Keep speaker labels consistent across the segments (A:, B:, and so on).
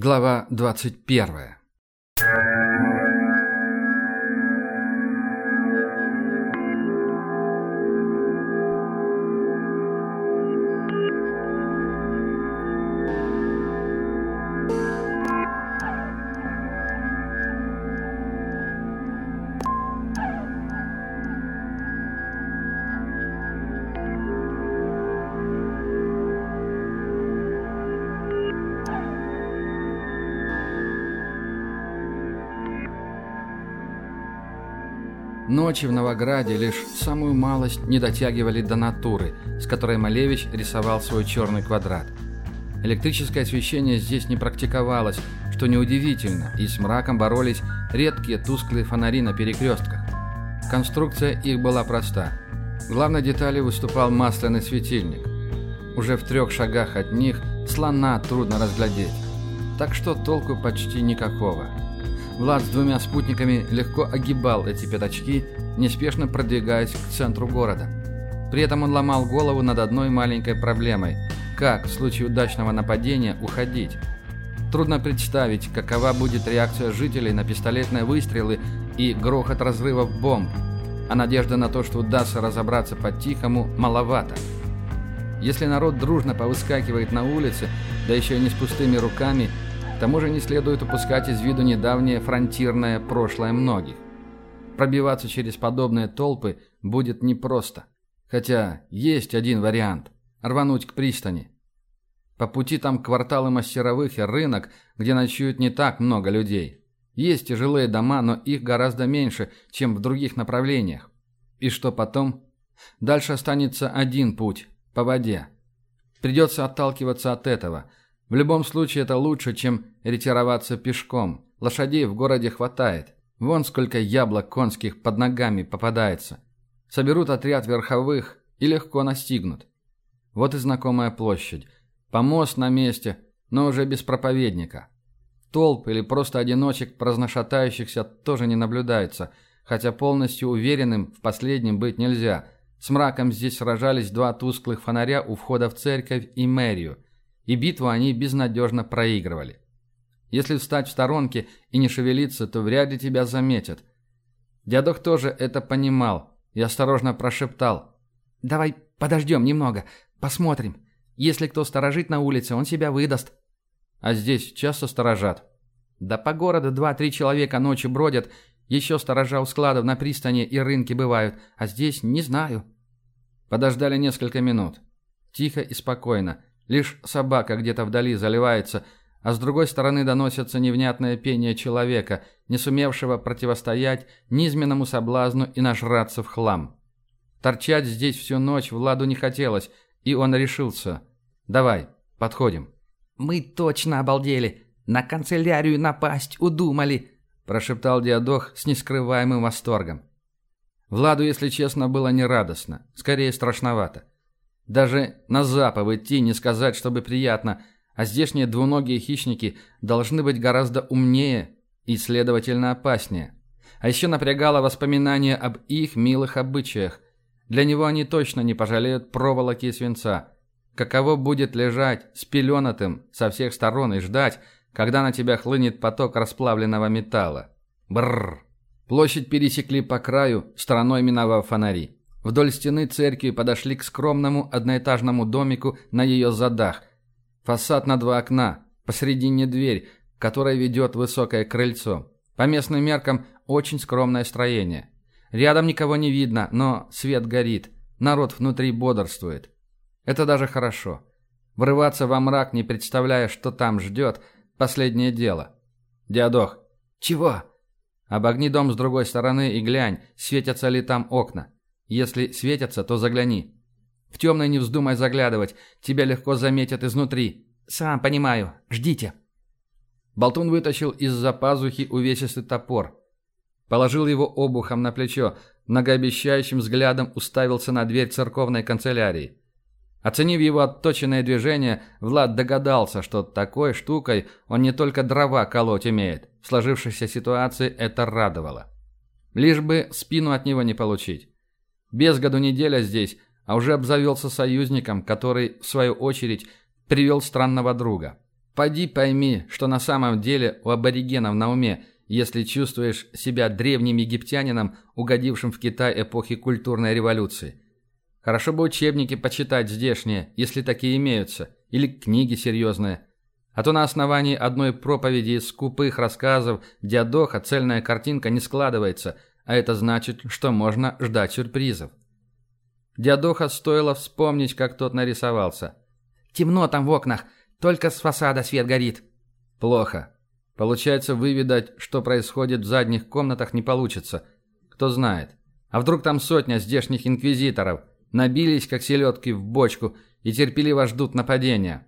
A: Глава 21. Ночи в Новограде лишь самую малость не дотягивали до натуры, с которой Малевич рисовал свой черный квадрат. Электрическое освещение здесь не практиковалось, что неудивительно, и с мраком боролись редкие тусклые фонари на перекрестках. Конструкция их была проста. Главной деталью выступал масляный светильник. Уже в трех шагах от них слона трудно разглядеть, так что толку почти никакого. Влад с двумя спутниками легко огибал эти пятачки, неспешно продвигаясь к центру города. При этом он ломал голову над одной маленькой проблемой – как в случае удачного нападения уходить. Трудно представить, какова будет реакция жителей на пистолетные выстрелы и грохот разрывов бомб, а надежда на то, что удастся разобраться по-тихому, маловато. Если народ дружно повыскакивает на улице, да еще и не с пустыми руками – к тому же не следует упускать из виду недавнее фронтирное прошлое многих. Пробиваться через подобные толпы будет непросто. Хотя есть один вариант – рвануть к пристани. По пути там кварталы мастеровых и рынок, где ночуют не так много людей. Есть тяжелые дома, но их гораздо меньше, чем в других направлениях. И что потом? Дальше останется один путь – по воде. Придется отталкиваться от этого – в любом случае это лучше, чем ретироваться пешком. Лошадей в городе хватает. Вон сколько яблок конских под ногами попадается. Соберут отряд верховых и легко настигнут. Вот и знакомая площадь. Помост на месте, но уже без проповедника. Толп или просто одиночек праздношатающихся тоже не наблюдается, хотя полностью уверенным в последнем быть нельзя. С мраком здесь сражались два тусклых фонаря у входа в церковь и мэрию – и битву они безнадежно проигрывали. Если встать в сторонке и не шевелиться, то вряд ли тебя заметят. Дядок тоже это понимал и осторожно прошептал. «Давай подождем немного, посмотрим. Если кто сторожит на улице, он себя выдаст». «А здесь часто сторожат?» «Да по городу два-три человека ночью бродят, еще сторожа у складов на пристани и рынке бывают, а здесь не знаю». Подождали несколько минут. Тихо и спокойно. Лишь собака где-то вдали заливается, а с другой стороны доносится невнятное пение человека, не сумевшего противостоять низменному соблазну и нажраться в хлам. Торчать здесь всю ночь Владу не хотелось, и он решился. «Давай, подходим».
B: «Мы точно обалдели. На канцелярию напасть удумали», – прошептал Диадох с нескрываемым восторгом.
A: Владу, если честно, было нерадостно, скорее страшновато. Даже на запах идти не сказать, чтобы приятно, а здешние двуногие хищники должны быть гораздо умнее и, следовательно, опаснее. А еще напрягало воспоминание об их милых обычаях. Для него они точно не пожалеют проволоки и свинца. Каково будет лежать спеленатым со всех сторон и ждать, когда на тебя хлынет поток расплавленного металла. Бррр. Площадь пересекли по краю, стороной миновав фонари. Вдоль стены церкви подошли к скромному одноэтажному домику на ее задах. Фасад на два окна, посредине дверь, которая ведет высокое крыльцо. По местным меркам очень скромное строение. Рядом никого не видно, но свет горит. Народ внутри бодрствует. Это даже хорошо. Врываться во мрак, не представляя, что там ждет, последнее дело. Диадох.
B: Чего?
A: Обогни дом с другой стороны и глянь, светятся ли там окна. Если светятся, то загляни. В темное не вздумай заглядывать, тебя легко заметят изнутри.
B: Сам понимаю. Ждите.
A: Болтун вытащил из-за пазухи увесистый топор. Положил его обухом на плечо, многообещающим взглядом уставился на дверь церковной канцелярии. Оценив его отточенное движение, Влад догадался, что такой штукой он не только дрова колоть умеет. В сложившейся ситуации это радовало. Лишь бы спину от него не получить. Без году неделя здесь, а уже обзавелся союзником, который, в свою очередь, привел странного друга. Поди пойми, что на самом деле у аборигенов на уме, если чувствуешь себя древним египтянином, угодившим в Китай эпохи культурной революции. Хорошо бы учебники почитать здешние, если такие имеются, или книги серьезные. А то на основании одной проповеди из скупых рассказов Диадоха цельная картинка не складывается, а это значит, что можно ждать сюрпризов. Диадоха стоило вспомнить, как тот нарисовался.
B: «Темно там в окнах, только с фасада свет горит».
A: «Плохо. Получается, выведать, что происходит в задних комнатах, не получится. Кто знает. А вдруг там сотня здешних инквизиторов? Набились, как селедки, в бочку и терпеливо ждут нападения.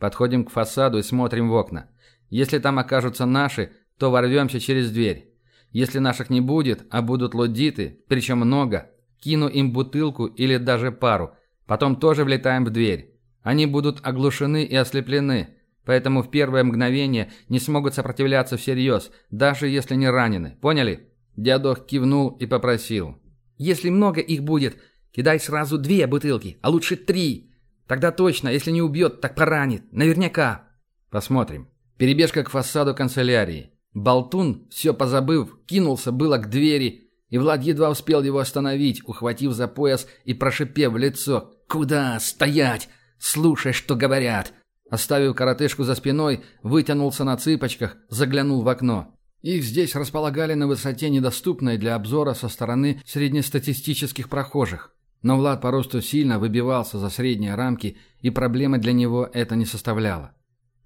A: Подходим к фасаду и смотрим в окна. Если там окажутся наши, то ворвемся через дверь. Если наших не будет, а будут лудиты, причем много, кину им бутылку или даже пару. Потом тоже влетаем в дверь. Они будут оглушены и ослеплены, поэтому в первое мгновение не смогут сопротивляться всерьез, даже если не ранены. Поняли? Дядох кивнул и попросил.
B: «Если много их будет, Кидай сразу две бутылки, а лучше три. Тогда точно, если не убьет, так поранит. Наверняка.
A: Посмотрим. Перебежка к фасаду канцелярии. Болтун, все позабыв, кинулся было к двери, и Влад едва успел его остановить, ухватив за пояс и прошипев в лицо. «Куда? Стоять! Слушай, что говорят!» Оставив коротышку за спиной, вытянулся на цыпочках, заглянул в окно. Их здесь располагали на высоте, недоступной для обзора со стороны среднестатистических прохожих. Но Влад по росту сильно выбивался за средние рамки, и проблемы для него это не составляло.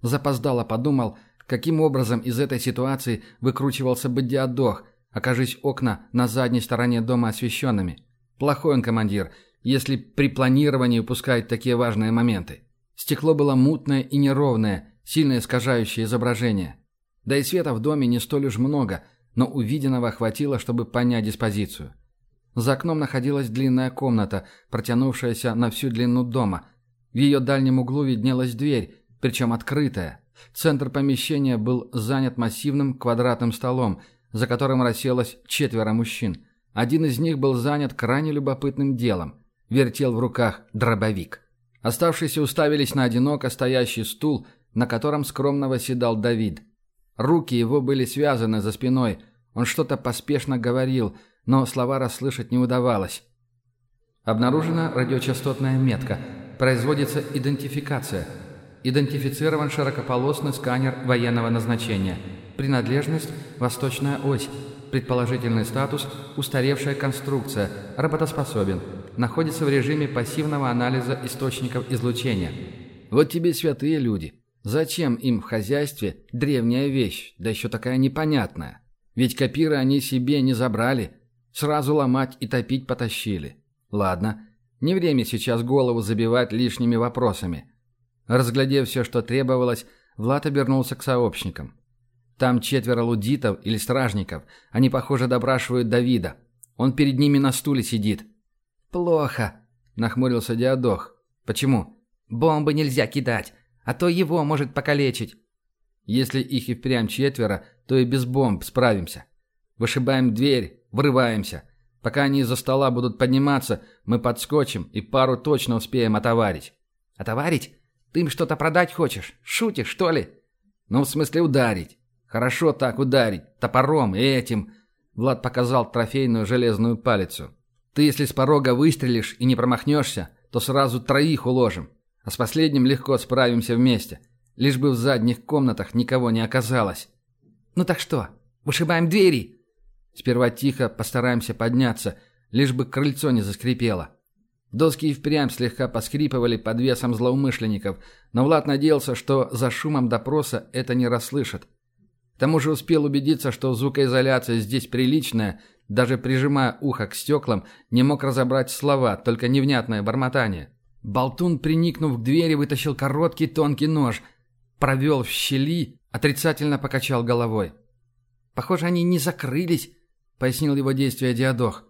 A: Запоздало подумал, каким образом из этой ситуации выкручивался бы Диадох, окажись окна на задней стороне дома освещенными. Плохой он командир, если при планировании упускает такие важные моменты. Стекло было мутное и неровное, сильно искажающее изображение. Да и света в доме не столь уж много, но увиденного хватило, чтобы понять диспозицию. За окном находилась длинная комната, протянувшаяся на всю длину дома. В ее дальнем углу виднелась дверь, причем открытая. Центр помещения был занят массивным квадратным столом, за которым расселось четверо мужчин. Один из них был занят крайне любопытным делом. Вертел в руках дробовик. Оставшиеся уставились на одиноко стоящий стул, на котором скромно восседал Давид. Руки его были связаны за спиной. Он что-то поспешно говорил – но слова расслышать не удавалось. Обнаружена радиочастотная метка. Производится идентификация. Идентифицирован широкополосный сканер военного назначения. Принадлежность – восточная ось. Предположительный статус – устаревшая конструкция. Работоспособен. Находится в режиме пассивного анализа источников излучения. Вот тебе святые люди. Зачем им в хозяйстве древняя вещь, да еще такая непонятная? Ведь копиры они себе не забрали – Сразу ломать и топить потащили. Ладно, не время сейчас голову забивать лишними вопросами. Разглядев все, что требовалось, Влад обернулся к сообщникам. Там четверо лудитов или стражников. Они, похоже, допрашивают Давида. Он перед ними на стуле сидит.
B: «Плохо», — нахмурился Диадох.
A: «Почему?»
B: «Бомбы нельзя кидать, а то его может покалечить».
A: «Если их и впрямь четверо, то и без бомб справимся. Вышибаем дверь, Врываемся. Пока они из-за стола будут подниматься, мы подскочим и пару точно успеем отоварить.
B: Отоварить? Ты им что-то продать хочешь? Шутишь, что ли?
A: Ну, в смысле ударить. Хорошо так ударить. Топором и этим. Влад показал трофейную железную палицу. Ты, если с порога выстрелишь и не промахнешься, то сразу троих уложим. А с последним легко справимся вместе. Лишь бы в задних комнатах никого не оказалось.
B: Ну так что, вышибаем двери?
A: Сперва тихо постараемся подняться, лишь бы крыльцо не заскрипело. Доски и впрямь слегка поскрипывали под весом злоумышленников, но Влад надеялся, что за шумом допроса это не расслышат. К тому же успел убедиться, что звукоизоляция здесь приличная, даже прижимая ухо к стеклам, не мог разобрать слова, только невнятное бормотание. Болтун, приникнув к двери, вытащил короткий тонкий нож, провел в щели, отрицательно покачал головой.
B: «Похоже, они не закрылись», пояснил его действия Диадох.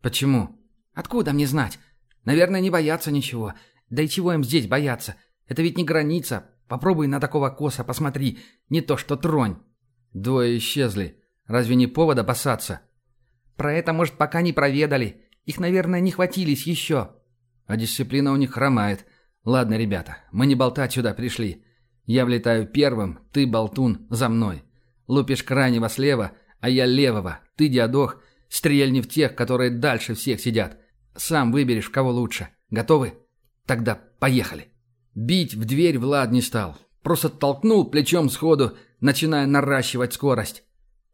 A: «Почему?»
B: «Откуда мне знать? Наверное, не боятся ничего. Да и чего им здесь бояться? Это ведь не граница. Попробуй на такого коса посмотри. Не то что тронь».
A: «Двое исчезли. Разве не повод опасаться?»
B: «Про это, может, пока не проведали. Их, наверное, не хватились еще».
A: «А дисциплина у них хромает. Ладно, ребята, мы не болтать сюда пришли. Я влетаю первым, ты, болтун, за мной. Лупишь крайнего слева, а я левого. Ты, диадох, стрельни в тех, которые дальше всех сидят. Сам выберешь, кого лучше. Готовы? Тогда поехали. Бить в дверь Влад не стал. Просто толкнул плечом сходу, начиная наращивать скорость.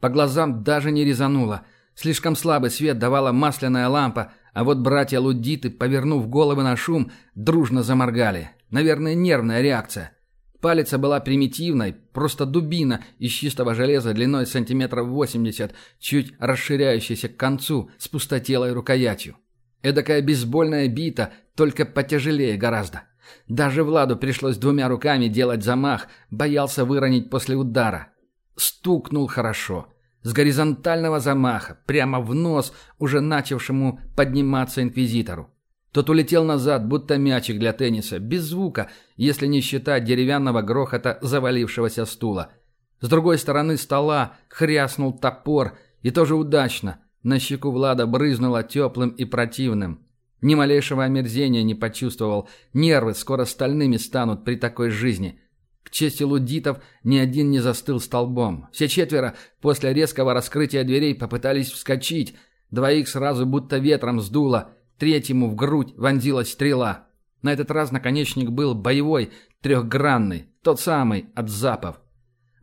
A: По глазам даже не резануло. Слишком слабый свет давала масляная лампа, а вот братья-лудиты, повернув головы на шум, дружно заморгали. Наверное, нервная реакция. Палица была примитивной, просто дубина из чистого железа длиной сантиметров 80, чуть расширяющейся к концу, с пустотелой рукоятью. Эдакая бейсбольная бита, только потяжелее гораздо. Даже Владу пришлось двумя руками делать замах, боялся выронить после удара. Стукнул хорошо. С горизонтального замаха, прямо в нос уже начавшему подниматься инквизитору. Тот улетел назад, будто мячик для тенниса, без звука, если не считать деревянного грохота завалившегося стула. С другой стороны стола хряснул топор, и тоже удачно. На щеку Влада брызнуло теплым и противным. Ни малейшего омерзения не почувствовал. Нервы скоро стальными станут при такой жизни. К чести лудитов ни один не застыл столбом. Все четверо после резкого раскрытия дверей попытались вскочить. Двоих сразу будто ветром сдуло – Третьему в грудь вонзилась стрела. На этот раз наконечник был боевой, трехгранный, тот самый, от запов.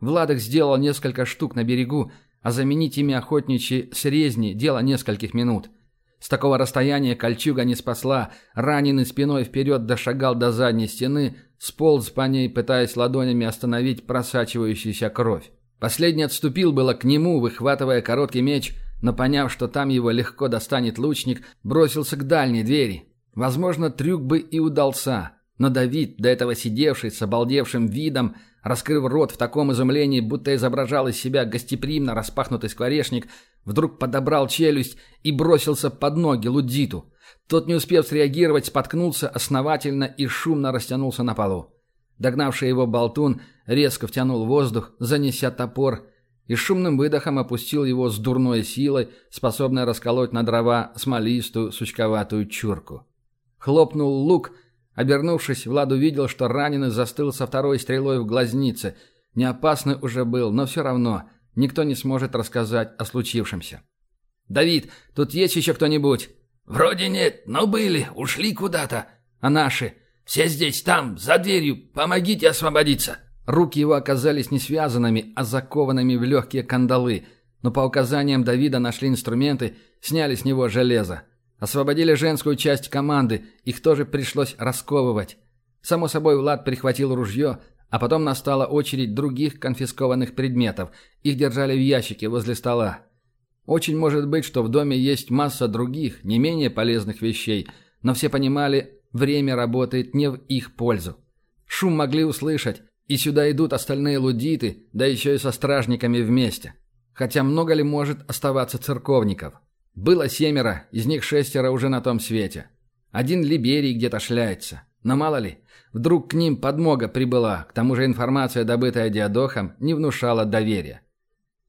A: Владок сделал несколько штук на берегу, а заменить ими охотничьи срезни – дело нескольких минут. С такого расстояния кольчуга не спасла, раненый спиной вперед дошагал до задней стены, сполз по ней, пытаясь ладонями остановить просачивающуюся кровь. Последний отступил было к нему, выхватывая короткий меч – но поняв, что там его легко достанет лучник, бросился к дальней двери. Возможно, трюк бы и удался, но Давид, до этого сидевший с обалдевшим видом, раскрыв рот в таком изумлении, будто изображал из себя гостеприимно распахнутый скворечник, вдруг подобрал челюсть и бросился под ноги Лудзиту. Тот, не успев среагировать, споткнулся основательно и шумно растянулся на полу. Догнавший его болтун резко втянул воздух, занеся топор, и шумным выдохом опустил его с дурной силой, способной расколоть на дрова смолистую сучковатую чурку. Хлопнул лук. Обернувшись, Влад увидел, что раненый застыл со второй стрелой в глазнице. Не опасный уже был, но все равно никто не сможет рассказать о случившемся. «Давид, тут есть еще кто-нибудь?»
C: «Вроде нет, но были, ушли куда-то.
A: А наши?»
C: «Все здесь, там, за дверью. Помогите освободиться».
A: Руки его оказались не связанными, а закованными в легкие кандалы, но по указаниям Давида нашли инструменты, сняли с него железо. Освободили женскую часть команды, их тоже пришлось расковывать. Само собой, Влад прихватил ружье, а потом настала очередь других конфискованных предметов. Их держали в ящике возле стола. Очень может быть, что в доме есть масса других, не менее полезных вещей, но все понимали, время работает не в их пользу. Шум могли услышать, и сюда идут остальные лудиты, да еще и со стражниками вместе. Хотя много ли может оставаться церковников? Было семеро, из них шестеро уже на том свете. Один Либерий где-то шляется. Но мало ли, вдруг к ним подмога прибыла, к тому же информация, добытая Диадохом, не внушала доверия.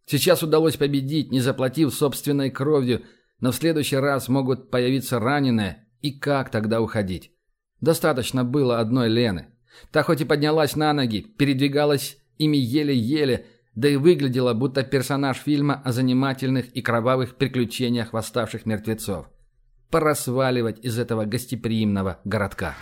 A: Сейчас удалось победить, не заплатив собственной кровью, но в следующий раз могут появиться раненые, и как тогда уходить? Достаточно было одной Лены. Та хоть и поднялась на ноги, передвигалась ими еле-еле, да и выглядела, будто персонаж фильма о занимательных и кровавых приключениях восставших мертвецов. Пора сваливать из этого гостеприимного городка.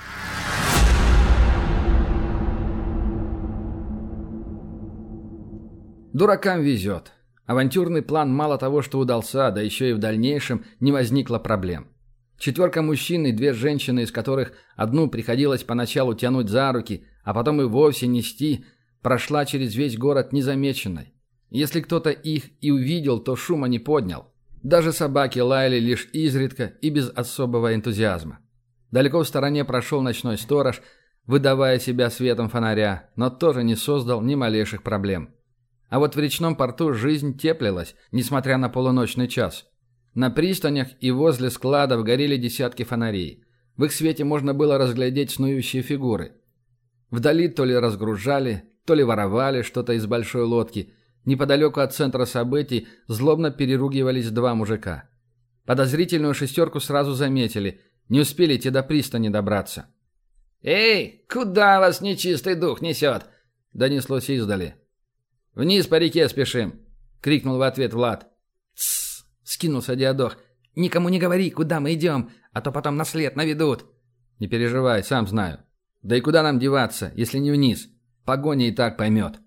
A: Дуракам везет. Авантюрный план мало того, что удался, да еще и в дальнейшем не возникло проблем. Четверка мужчин и две женщины, из которых одну приходилось поначалу тянуть за руки, а потом и вовсе нести, прошла через весь город незамеченной. Если кто-то их и увидел, то шума не поднял. Даже собаки лаяли лишь изредка и без особого энтузиазма. Далеко в стороне прошел ночной сторож, выдавая себя светом фонаря, но тоже не создал ни малейших проблем. А вот в речном порту жизнь теплилась, несмотря на полуночный час. На пристанях и возле складов горели десятки фонарей. В их свете можно было разглядеть снующие фигуры. Вдали то ли разгружали, то ли воровали что-то из большой лодки. Неподалеку от центра событий злобно переругивались два мужика. Подозрительную шестерку сразу заметили. Не успели те до пристани добраться.
C: «Эй, куда вас нечистый дух несет?»
A: донеслось издали. «Вниз по реке спешим!» — крикнул в ответ Влад.
B: «Тссс!» — скинулся Диадох. «Никому не говори, куда мы идем, а то потом на след наведут».
A: «Не переживай, сам знаю. Да и куда нам деваться, если не вниз? Погоня и так поймет».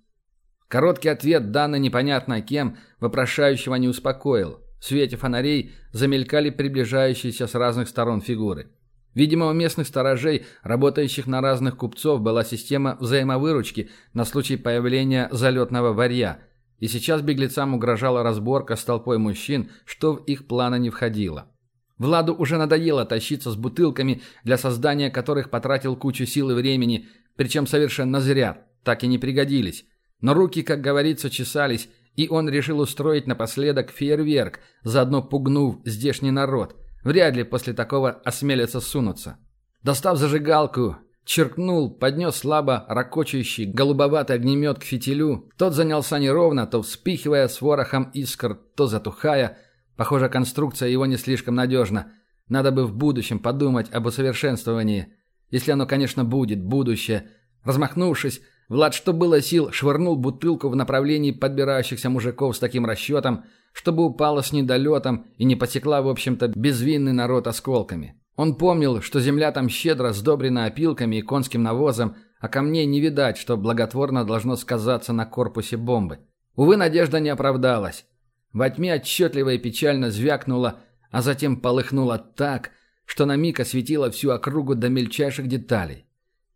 A: Короткий ответ, данный непонятно кем, вопрошающего не успокоил. В свете фонарей замелькали приближающиеся с разных сторон фигуры. Видимо, у местных сторожей, работающих на разных купцов, была система взаимовыручки на случай появления залетного варья, и сейчас беглецам угрожала разборка с толпой мужчин, что в их планы не входило. Владу уже надоело тащиться с бутылками, для создания которых потратил кучу сил и времени, причем совершенно зря, так и не пригодились. Но руки, как говорится, чесались, и он решил устроить напоследок фейерверк, заодно пугнув здешний народ – Вряд ли после такого осмелятся сунуться. Достав зажигалку, черкнул, поднес слабо ракочающий голубоватый огнемет к фитилю. Тот занялся неровно, то вспихивая с ворохом искр, то затухая. Похоже, конструкция его не слишком надежна. Надо бы в будущем подумать об усовершенствовании. Если оно, конечно, будет, будущее. Размахнувшись, Влад, что было сил, швырнул бутылку в направлении подбирающихся мужиков с таким расчетом, чтобы упала с недолетом и не потекла, в общем-то, безвинный народ осколками. Он помнил, что земля там щедро сдобрена опилками и конским навозом, а камней не видать, что благотворно должно сказаться на корпусе бомбы. Увы, надежда не оправдалась. Во тьме отчетливо и печально звякнуло, а затем полыхнуло так, что на миг осветило всю округу до мельчайших деталей.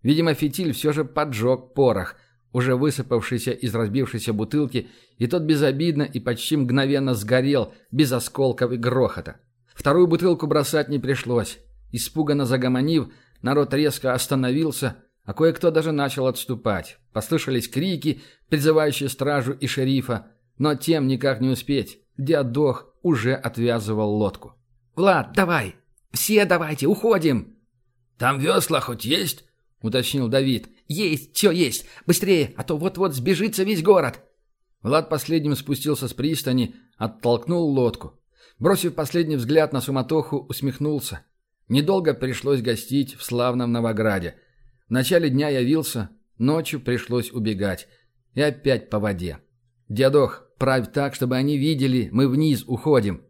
A: Видимо, фитиль все же поджег порох, уже высыпавшийся из разбившейся бутылки, и тот безобидно и почти мгновенно сгорел, без осколков и грохота. Вторую бутылку бросать не пришлось. Испуганно загомонив, народ резко остановился, а кое-кто даже начал отступать. Послышались крики, призывающие стражу и шерифа, но тем никак не успеть. Диадох уже отвязывал лодку.
B: «Влад, давай! Все давайте, уходим!»
C: «Там весла хоть есть?»
A: — уточнил Давид.
B: «Есть, все есть! Быстрее, а то вот-вот сбежится весь город!»
A: Влад последним спустился с пристани, оттолкнул лодку. Бросив последний взгляд на суматоху, усмехнулся. Недолго пришлось гостить в славном Новограде. В начале дня явился, ночью пришлось убегать. И опять по воде. «Дядох, правь так, чтобы они видели, мы вниз уходим».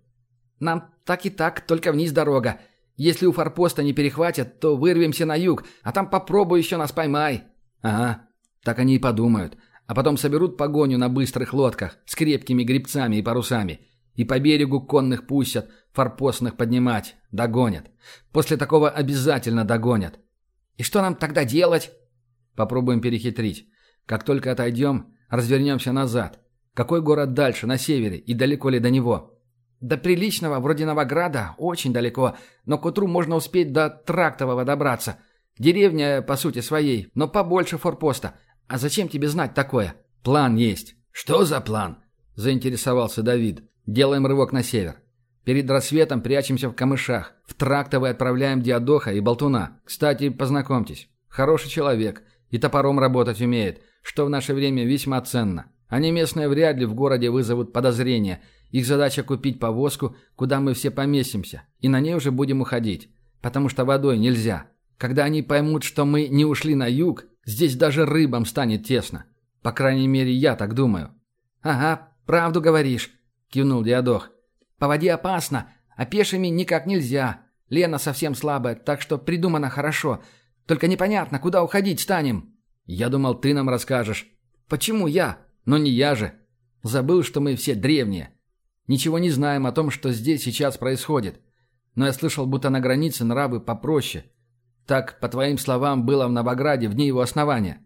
B: «Нам так и так, только вниз дорога. Если у форпоста не перехватят, то вырвемся на юг, а там попробуй еще нас поймай».
A: «Ага, так они и подумают. А потом соберут погоню на быстрых лодках с крепкими грибцами и парусами. И по берегу конных пустят, форпостных поднимать. Догонят. После такого обязательно догонят».
B: «И что нам тогда делать?»
A: «Попробуем перехитрить. Как только отойдем, развернемся назад. Какой город дальше, на севере, и далеко ли до него?»
B: До приличного, вроде Новограда, очень далеко, но к утру можно успеть до Трактового добраться. Деревня, по сути, своей, но побольше форпоста. А зачем тебе знать такое?
A: План есть.
C: Что за план?
A: Заинтересовался Давид. Делаем рывок на север. Перед рассветом прячемся в камышах. В Трактовый отправляем Диадоха и Болтуна. Кстати, познакомьтесь. Хороший человек. И топором работать умеет, что в наше время весьма ценно. Они местные вряд ли в городе вызовут подозрения – их задача купить повозку, куда мы все поместимся, и на ней уже будем уходить. Потому что водой нельзя. Когда они поймут, что мы не ушли на юг, здесь даже рыбам станет тесно. По крайней мере, я так думаю».
B: «Ага, правду говоришь», — кивнул Диадох. «По воде опасно, а пешими никак нельзя. Лена совсем слабая, так что придумано хорошо. Только непонятно, куда уходить станем».
A: «Я думал, ты нам расскажешь».
B: «Почему я?»
A: «Но не я же. Забыл, что мы все древние. Ничего не знаем о том, что здесь сейчас происходит. Но я слышал, будто на границе нравы попроще. Так, по твоим словам, было в Новограде в дни его основания.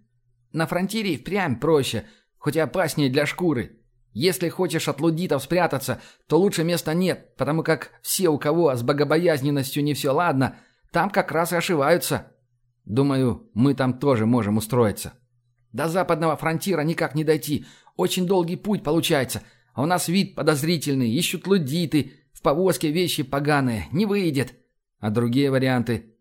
B: На фронтире впрямь проще, хоть и опаснее для шкуры. Если хочешь от лудитов спрятаться, то лучше места нет, потому как все, у кого с богобоязненностью не все ладно, там как раз и ошиваются.
A: Думаю, мы там тоже можем устроиться.
B: До западного фронтира никак не дойти. Очень долгий путь получается – а у нас вид подозрительный, ищут лудиты, в повозке вещи поганые, не выйдет.
A: А другие варианты?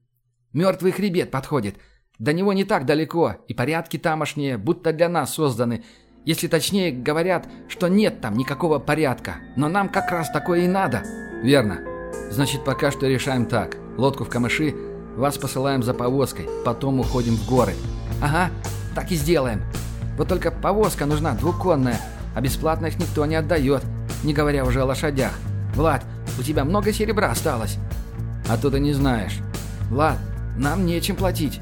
B: Мертвый хребет подходит. До него не так далеко, и порядки тамошние, будто для нас созданы. Если точнее, говорят, что нет там никакого порядка. Но нам как раз такое и надо.
A: Верно. Значит, пока что решаем так. Лодку в камыши, вас посылаем за повозкой, потом уходим в горы.
B: Ага, так и сделаем. Вот только повозка нужна двуконная, а бесплатно их никто не отдает, не говоря уже о лошадях. Влад, у тебя много серебра осталось.
A: А то ты не знаешь.
B: Влад, нам нечем платить.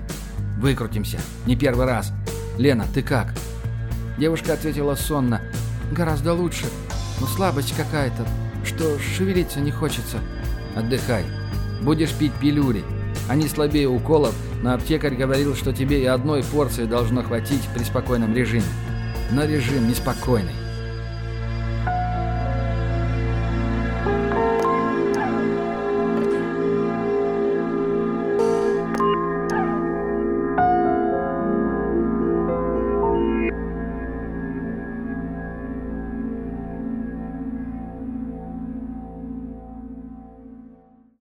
A: Выкрутимся. Не первый раз. Лена, ты как?
B: Девушка ответила сонно. Гораздо лучше. Но слабость какая-то, что шевелиться не хочется.
A: Отдыхай. Будешь пить пилюли. Они слабее уколов, но аптекарь говорил, что тебе и одной порции должно хватить при спокойном режиме. Но режим неспокойный.